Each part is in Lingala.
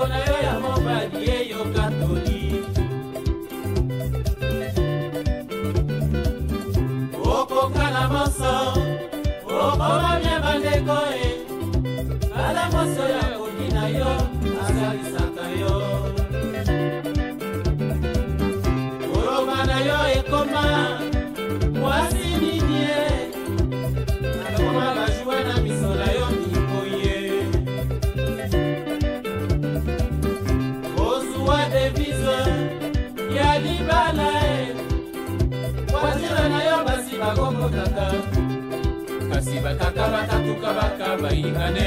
bolingo na yo ya mobali eyoka toli okokala moso okoma mia bandeko e kala moso ya koki na yo asalisa bakomonaka kasi batata batatuka baka bayingane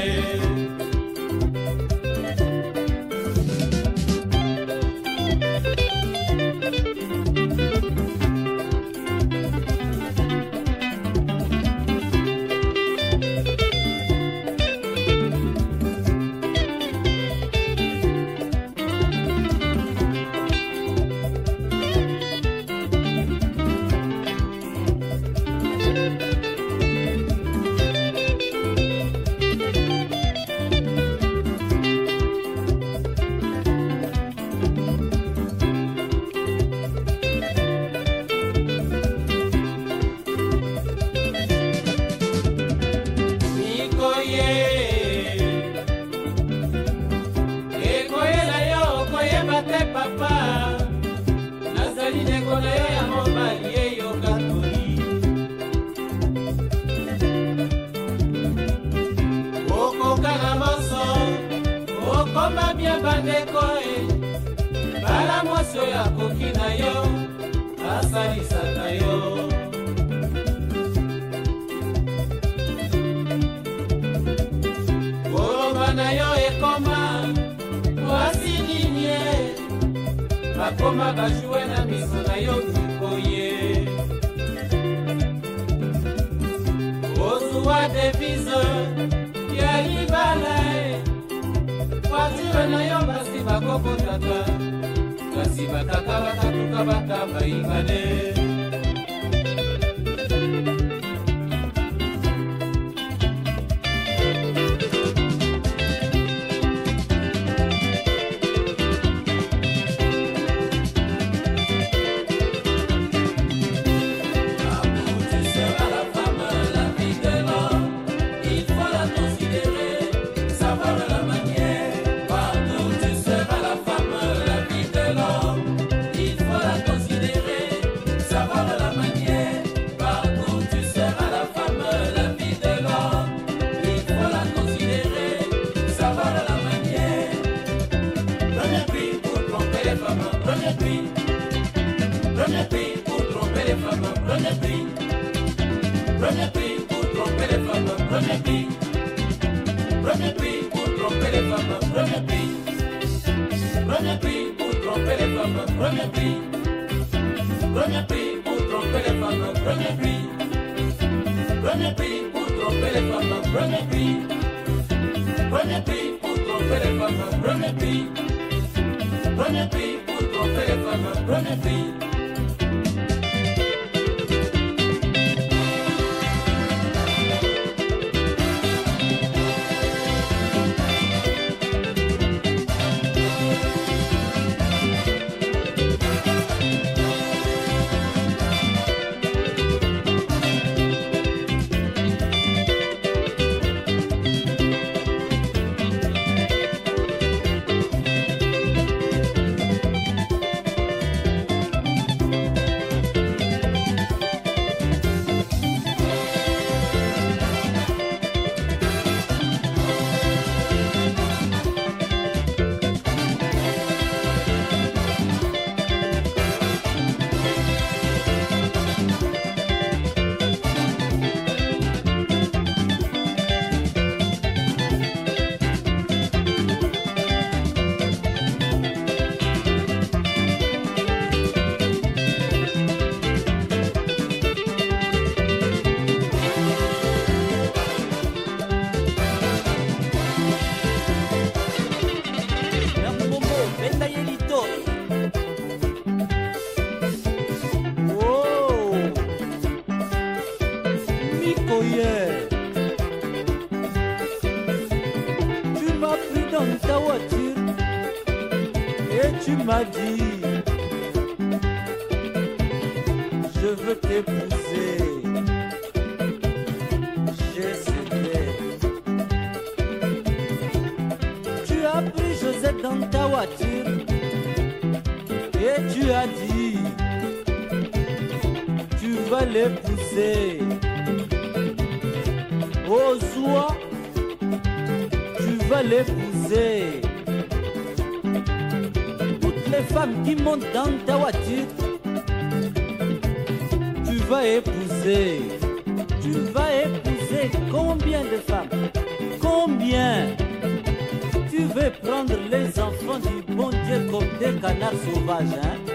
koma bien bandeko e bala mwasi oyo akoki na yo asalisaka yo koloba na yo ekoma mwasi nini e bakoma bajoue na miso na yo tukoye ozwa devise yaiba bavasire na yo basi bakokotaka kasi bakaka bakatuka baka bayingane Premier prix pour tromper les femmes, premier prix. Premier prix pour tromper les femmes, premier prix. Premier prix pour tromper les femmes, premier prix. Premier prix pour tromper les femmes, premier prix. Premier prix pour tromper les femmes, premier prix. Premier prix pour tromper les femmes, premier prix. Premier prix pour tromper les femmes, premier prix. Tu m'as pris dans ta voiture et tu m'as dit Je veux t'épouser. J'ai Tu as pris Josette dans ta voiture et tu as dit Tu vas l'épouser tu vas l'épouser. Toutes les femmes qui montent dans ta voiture, tu vas épouser. Tu vas épouser combien de femmes Combien Tu veux prendre les enfants du bon Dieu comme des canards sauvages, hein